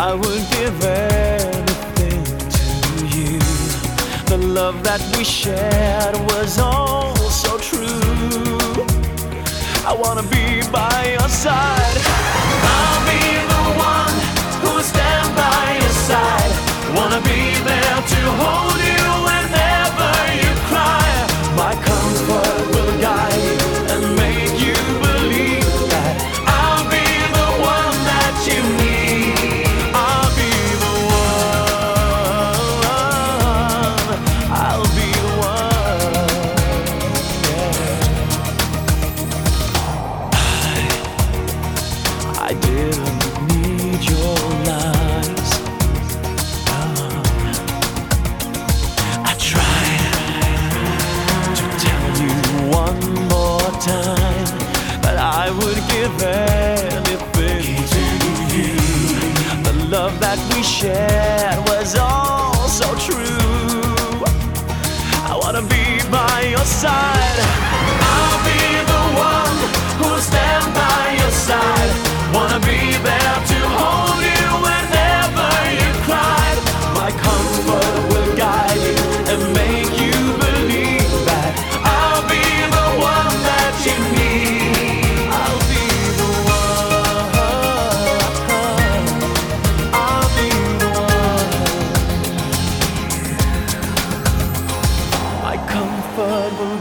I would give anything to you. The love that we shared was all so true. I wanna be by your side. I'll be the one who will stand by your side. Wanna be there to hold you. That we shared was all so true. I wanna be by your side.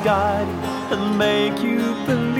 Guide and make you believe